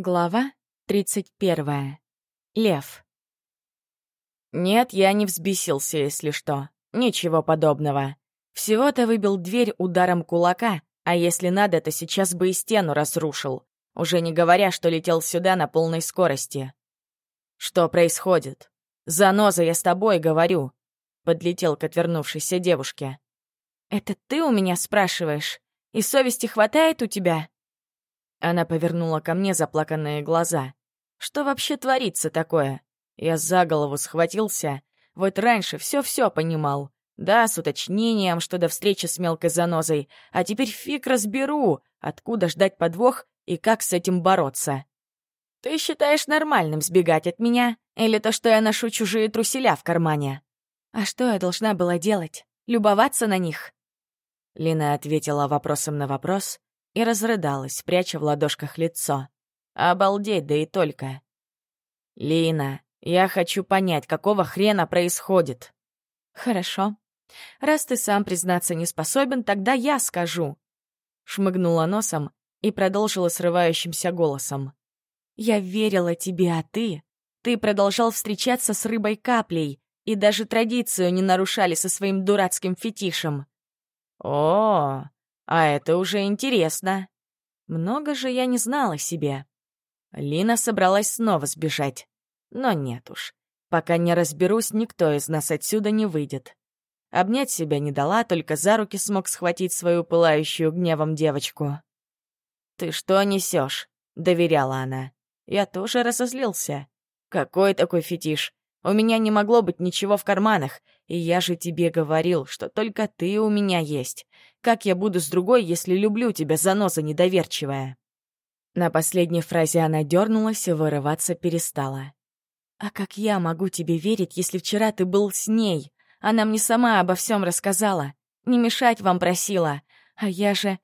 Глава 31. Лев. Нет, я не взбесился, если что. Ничего подобного. Всего-то выбил дверь ударом кулака, а если надо, то сейчас бы и стену разрушил, уже не говоря, что летел сюда на полной скорости. Что происходит? Заноза, я с тобой говорю, подлетел к отвернувшейся девушке. Это ты у меня спрашиваешь? И совести хватает у тебя? Она повернула ко мне заплаканные глаза. «Что вообще творится такое?» Я за голову схватился. Вот раньше все-все понимал. Да, с уточнением, что до встречи с мелкой занозой. А теперь фиг разберу, откуда ждать подвох и как с этим бороться. «Ты считаешь нормальным сбегать от меня? Или то, что я ношу чужие труселя в кармане?» «А что я должна была делать? Любоваться на них?» Лина ответила вопросом на вопрос, и разрыдалась, пряча в ладошках лицо. Обалдеть, да и только. «Лина, я хочу понять, какого хрена происходит?» «Хорошо. Раз ты сам признаться не способен, тогда я скажу». Шмыгнула носом и продолжила срывающимся голосом. «Я верила тебе, а ты? Ты продолжал встречаться с рыбой каплей и даже традицию не нарушали со своим дурацким фетишем». «О, а это уже интересно. Много же я не знала себе. Лина собралась снова сбежать. Но нет уж. Пока не разберусь, никто из нас отсюда не выйдет. Обнять себя не дала, только за руки смог схватить свою пылающую гневом девочку. «Ты что несешь? доверяла она. Я тоже разозлился. «Какой такой фетиш? У меня не могло быть ничего в карманах, и я же тебе говорил, что только ты у меня есть. Как я буду с другой, если люблю тебя, заноза недоверчивая?» На последней фразе она дернулась и вырываться перестала. «А как я могу тебе верить, если вчера ты был с ней? Она мне сама обо всем рассказала. Не мешать вам просила. А я же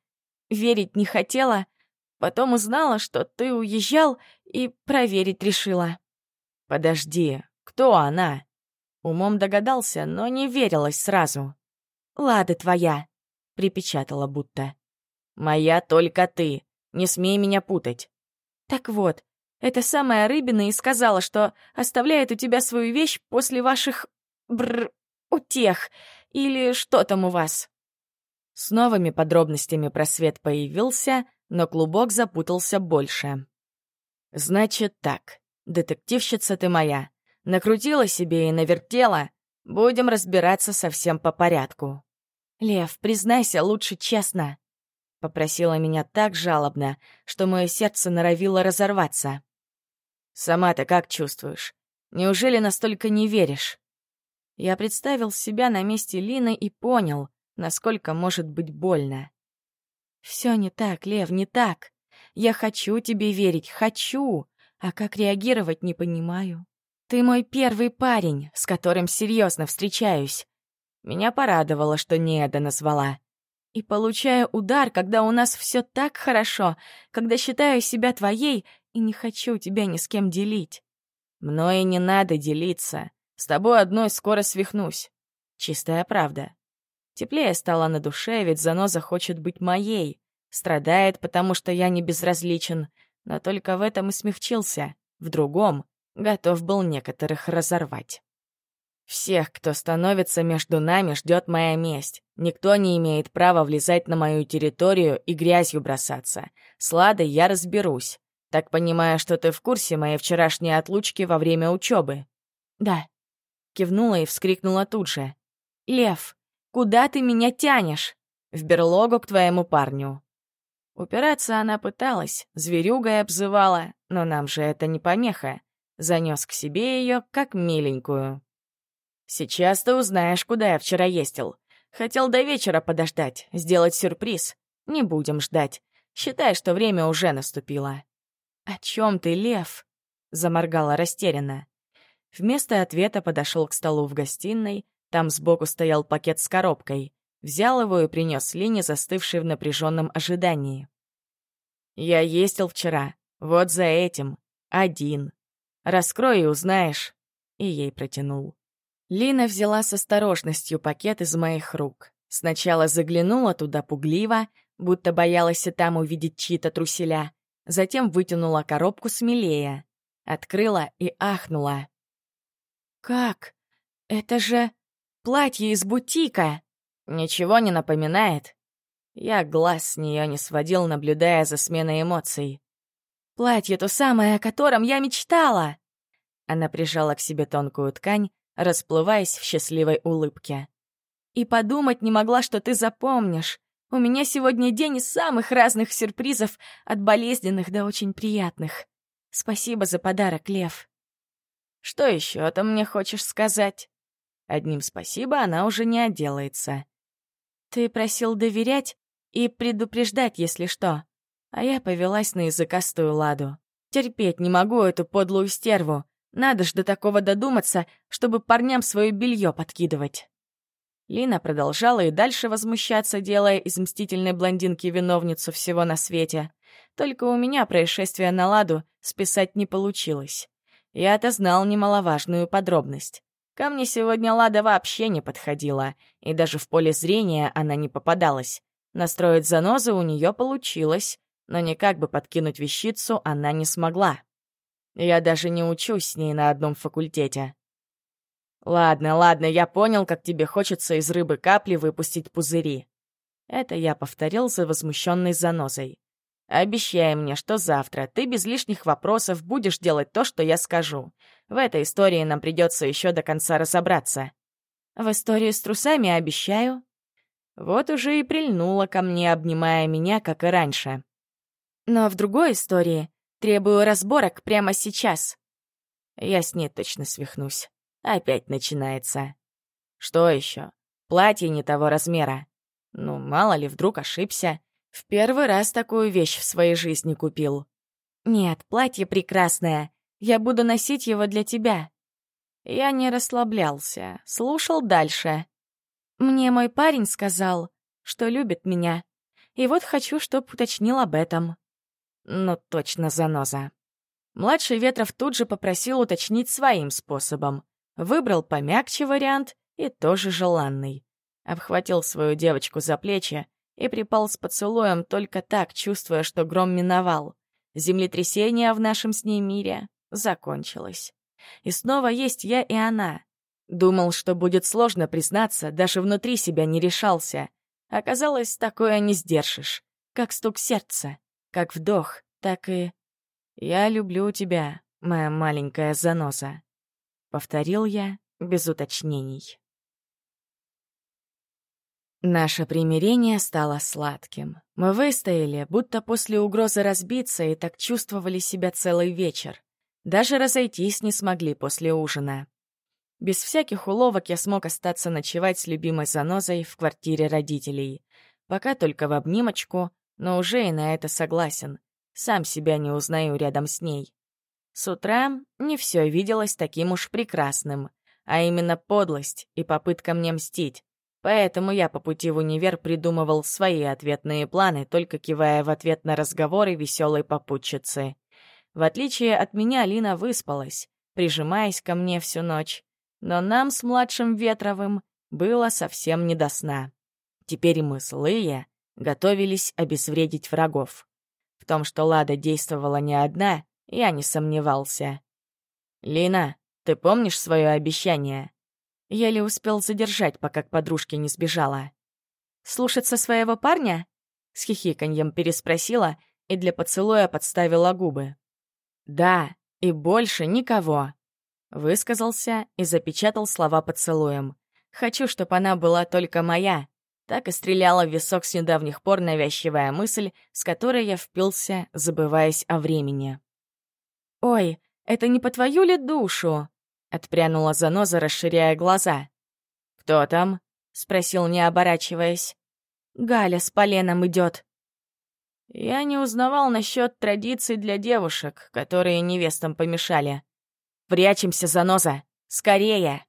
верить не хотела. Потом узнала, что ты уезжал, и проверить решила». «Подожди, кто она?» Умом догадался, но не верилась сразу. «Лада твоя», — припечатала будто. «Моя только ты. Не смей меня путать». «Так вот, эта самая Рыбина и сказала, что оставляет у тебя свою вещь после ваших... бр... утех. Или что там у вас?» С новыми подробностями просвет появился, но клубок запутался больше. «Значит так, детективщица ты моя. Накрутила себе и навертела. Будем разбираться совсем по порядку. «Лев, признайся лучше честно», — попросила меня так жалобно, что мое сердце норовило разорваться. «Сама-то как чувствуешь? Неужели настолько не веришь?» Я представил себя на месте Лины и понял, насколько может быть больно. «Все не так, Лев, не так. Я хочу тебе верить, хочу, а как реагировать не понимаю. Ты мой первый парень, с которым серьезно встречаюсь. Меня порадовало, что Неда назвала. И получаю удар, когда у нас все так хорошо, когда считаю себя твоей и не хочу тебя ни с кем делить. Мною не надо делиться. С тобой одной скоро свихнусь. Чистая правда. Теплее стало на душе, ведь заноза хочет быть моей. Страдает, потому что я не безразличен, но только в этом и смягчился. В другом готов был некоторых разорвать. Всех, кто становится между нами, ждет моя месть. Никто не имеет права влезать на мою территорию и грязью бросаться. С Ладой я разберусь. Так понимаю, что ты в курсе моей вчерашней отлучки во время учебы. Да. Кивнула и вскрикнула тут же. Лев, куда ты меня тянешь? В берлогу к твоему парню. Упираться она пыталась, зверюгой обзывала, но нам же это не помеха. Занес к себе ее, как миленькую. Сейчас ты узнаешь, куда я вчера ездил. Хотел до вечера подождать, сделать сюрприз. Не будем ждать. Считай, что время уже наступило. «О чем ты, Лев?» — заморгала растерянно. Вместо ответа подошел к столу в гостиной. Там сбоку стоял пакет с коробкой. Взял его и принес Лине, застывшей в напряженном ожидании. «Я ездил вчера. Вот за этим. Один. Раскрой и узнаешь». И ей протянул. Лина взяла с осторожностью пакет из моих рук. Сначала заглянула туда пугливо, будто боялась и там увидеть чьи-то труселя, затем вытянула коробку смелее, открыла и ахнула. «Как? Это же платье из бутика!» «Ничего не напоминает?» Я глаз с нее не сводил, наблюдая за сменой эмоций. «Платье то самое, о котором я мечтала!» Она прижала к себе тонкую ткань, расплываясь в счастливой улыбке. «И подумать не могла, что ты запомнишь. У меня сегодня день из самых разных сюрпризов, от болезненных до очень приятных. Спасибо за подарок, Лев». «Что еще ты мне хочешь сказать?» Одним спасибо она уже не отделается. «Ты просил доверять и предупреждать, если что. А я повелась на языкастую ладу. Терпеть не могу эту подлую стерву. Надо ж до такого додуматься, чтобы парням свое белье подкидывать». Лина продолжала и дальше возмущаться, делая из мстительной блондинки виновницу всего на свете. Только у меня происшествие на ладу списать не получилось. Я-то знал немаловажную подробность. Ко мне сегодня Лада вообще не подходила, и даже в поле зрения она не попадалась. Настроить занозы у нее получилось, но никак бы подкинуть вещицу она не смогла. Я даже не учусь с ней на одном факультете. «Ладно, ладно, я понял, как тебе хочется из рыбы капли выпустить пузыри». Это я повторил за возмущенной занозой. Обещай мне, что завтра ты без лишних вопросов будешь делать то, что я скажу. В этой истории нам придется еще до конца разобраться. В истории с трусами обещаю. Вот уже и прильнула ко мне, обнимая меня, как и раньше. Но в другой истории требую разборок прямо сейчас. Я с ней точно свихнусь. Опять начинается. Что еще? Платье не того размера. Ну, мало ли, вдруг ошибся. В первый раз такую вещь в своей жизни купил. Нет, платье прекрасное. Я буду носить его для тебя. Я не расслаблялся, слушал дальше. Мне мой парень сказал, что любит меня. И вот хочу, чтоб уточнил об этом. Ну, точно заноза. Младший Ветров тут же попросил уточнить своим способом. Выбрал помягче вариант и тоже желанный. Обхватил свою девочку за плечи, и припал с поцелуем только так, чувствуя, что гром миновал. Землетрясение в нашем с ней мире закончилось. И снова есть я и она. Думал, что будет сложно признаться, даже внутри себя не решался. Оказалось, такое не сдержишь. Как стук сердца, как вдох, так и... «Я люблю тебя, моя маленькая заноза», — повторил я без уточнений. Наше примирение стало сладким. Мы выстояли, будто после угрозы разбиться, и так чувствовали себя целый вечер. Даже разойтись не смогли после ужина. Без всяких уловок я смог остаться ночевать с любимой занозой в квартире родителей. Пока только в обнимочку, но уже и на это согласен. Сам себя не узнаю рядом с ней. С утра не все виделось таким уж прекрасным, а именно подлость и попытка мне мстить. Поэтому я по пути в универ придумывал свои ответные планы, только кивая в ответ на разговоры веселой попутчицы. В отличие от меня, Лина выспалась, прижимаясь ко мне всю ночь. Но нам с младшим Ветровым было совсем не до сна. Теперь мы, злые, готовились обезвредить врагов. В том, что Лада действовала не одна, я не сомневался. «Лина, ты помнишь свое обещание?» Еле успел задержать, пока к подружке не сбежала. «Слушаться своего парня?» С хихиканьем переспросила и для поцелуя подставила губы. «Да, и больше никого», — высказался и запечатал слова поцелуем. «Хочу, чтобы она была только моя». Так и стреляла в висок с недавних пор навязчивая мысль, с которой я впился, забываясь о времени. «Ой, это не по твою ли душу?» Отпрянула заноза, расширяя глаза. «Кто там?» — спросил, не оборачиваясь. «Галя с поленом идет. Я не узнавал насчет традиций для девушек, которые невестам помешали. «Прячемся, заноза! Скорее!»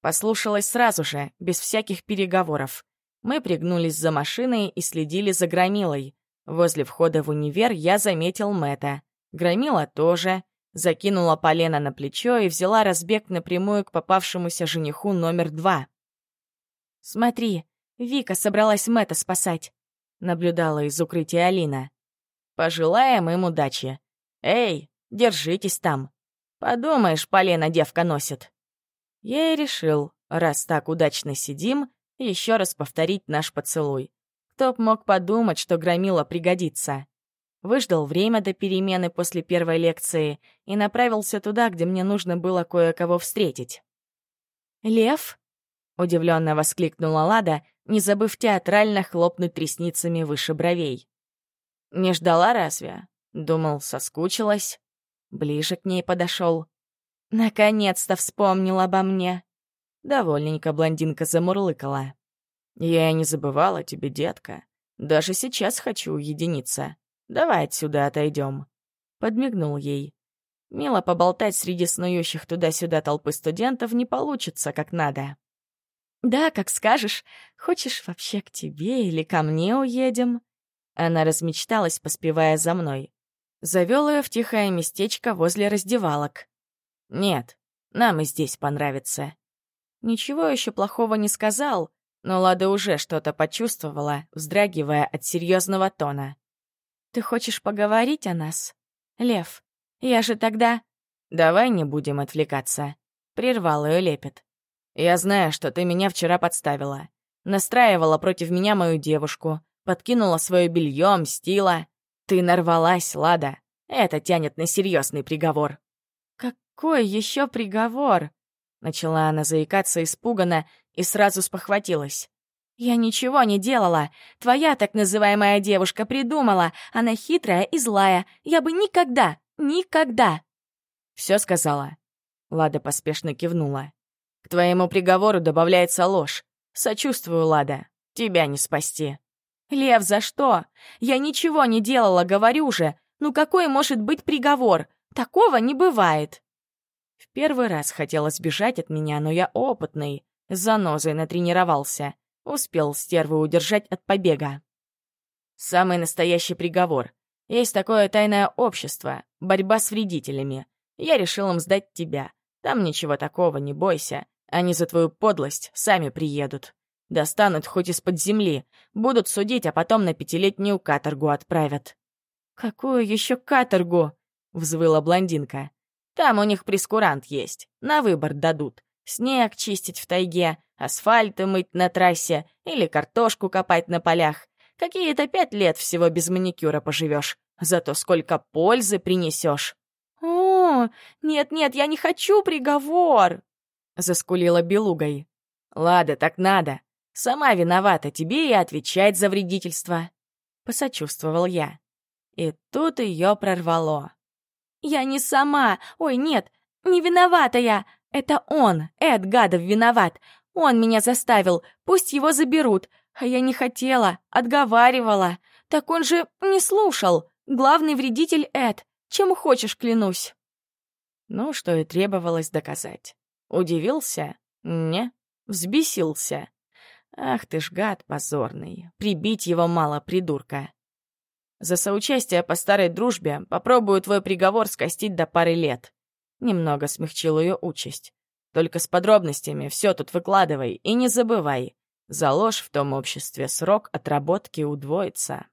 Послушалась сразу же, без всяких переговоров. Мы пригнулись за машиной и следили за Громилой. Возле входа в универ я заметил Мэта. Громила тоже закинула полено на плечо и взяла разбег напрямую к попавшемуся жениху номер два. «Смотри, Вика собралась Мэтта спасать», — наблюдала из укрытия Алина. Пожелаем им удачи. Эй, держитесь там. Подумаешь, полена девка носит. Я и решил, раз так удачно сидим, еще раз повторить наш поцелуй. Кто б мог подумать, что громила пригодится. Выждал время до перемены после первой лекции и направился туда, где мне нужно было кое-кого встретить. «Лев?» — удивленно воскликнула Лада, не забыв театрально хлопнуть ресницами выше бровей. «Не ждала разве?» — думал, соскучилась. Ближе к ней подошел. «Наконец-то вспомнил обо мне!» Довольненько блондинка замурлыкала. «Я не забывала тебе, детка. Даже сейчас хочу уединиться. Давай отсюда отойдем». Подмигнул ей. Мило поболтать среди снующих туда-сюда толпы студентов не получится как надо. «Да, как скажешь. Хочешь, вообще к тебе или ко мне уедем?» Она размечталась, поспевая за мной. Завел ее в тихое местечко возле раздевалок. «Нет, нам и здесь понравится». Ничего еще плохого не сказал, но Лада уже что-то почувствовала, вздрагивая от серьезного тона. «Ты хочешь поговорить о нас? Лев, я же тогда...» «Давай не будем отвлекаться», — прервал ее лепет. «Я знаю, что ты меня вчера подставила. Настраивала против меня мою девушку, подкинула свое белье, мстила. Ты нарвалась, Лада. Это тянет на серьезный приговор». «Какой еще приговор?» Начала она заикаться испуганно и сразу спохватилась. «Я ничего не делала. Твоя так называемая девушка придумала. Она хитрая и злая. Я бы никогда, никогда...» «Все сказала». Лада поспешно кивнула. «К твоему приговору добавляется ложь. Сочувствую, Лада. Тебя не спасти». «Лев, за что? Я ничего не делала, говорю же. Ну какой может быть приговор? Такого не бывает». В первый раз хотела сбежать от меня, но я опытный, с занозой натренировался. Успел стерву удержать от побега. Самый настоящий приговор. Есть такое тайное общество, борьба с вредителями. Я решил им сдать тебя. Там ничего такого, не бойся. Они за твою подлость сами приедут. Достанут хоть из-под земли, будут судить, а потом на пятилетнюю каторгу отправят». «Какую еще каторгу?» — взвыла блондинка. «Там у них прескурант есть, на выбор дадут. Снег чистить в тайге, асфальты мыть на трассе или картошку копать на полях. Какие-то пять лет всего без маникюра поживешь, зато сколько пользы принесешь. «О, нет-нет, я не хочу приговор!» — заскулила белугой. «Лада, так надо. Сама виновата, тебе и отвечать за вредительство», — посочувствовал я. И тут ее прорвало. «Я не сама! Ой, нет, не виновата я! Это он, Эд Гадов, виноват! Он меня заставил, пусть его заберут, а я не хотела, отговаривала. Так он же не слушал. Главный вредитель Эд. Чем хочешь, клянусь». Ну, что и требовалось доказать. Удивился? Не. Взбесился. Ах ты ж гад позорный. Прибить его мало, придурка. За соучастие по старой дружбе попробую твой приговор скостить до пары лет. Немного смягчил ее участь. Только с подробностями все тут выкладывай и не забывай. За ложь в том обществе срок отработки удвоится.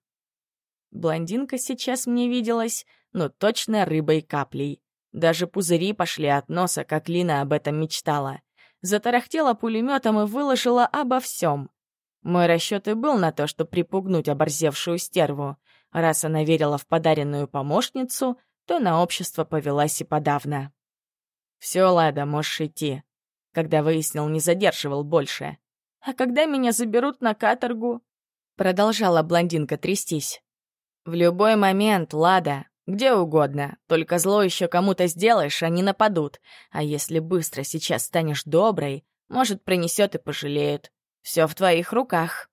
Блондинка сейчас мне виделась, но точно рыбой каплей. Даже пузыри пошли от носа, как Лина об этом мечтала затарахтела пулеметом и выложила обо всем. Мой расчет и был на то, чтобы припугнуть оборзевшую стерву. Раз она верила в подаренную помощницу, то на общество повелась и подавно. «Все, Лада, можешь идти». Когда выяснил, не задерживал больше. «А когда меня заберут на каторгу?» Продолжала блондинка трястись. «В любой момент, Лада, где угодно, только зло еще кому-то сделаешь, они нападут. А если быстро сейчас станешь доброй, может, принесет и пожалеют. Все в твоих руках.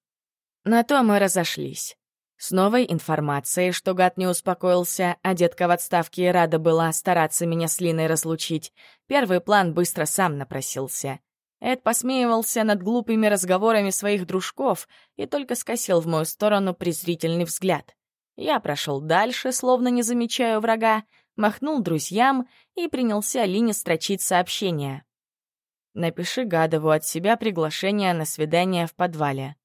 На то мы разошлись. С новой информацией, что гад не успокоился, а детка в отставке и рада была стараться меня с Линой разлучить, первый план быстро сам напросился. Эд посмеивался над глупыми разговорами своих дружков и только скосил в мою сторону презрительный взгляд. Я прошел дальше, словно не замечая врага, махнул друзьям и принялся Лине строчить сообщение. «Напиши Гадову от себя приглашение на свидание в подвале».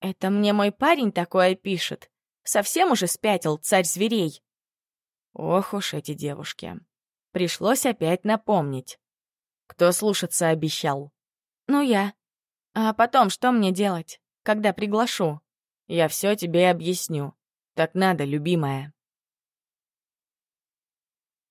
«Это мне мой парень такое пишет?» Совсем уже спятил царь зверей. Ох уж эти девушки. Пришлось опять напомнить. Кто слушаться обещал? Ну, я. А потом что мне делать, когда приглашу? Я все тебе объясню. Так надо, любимая.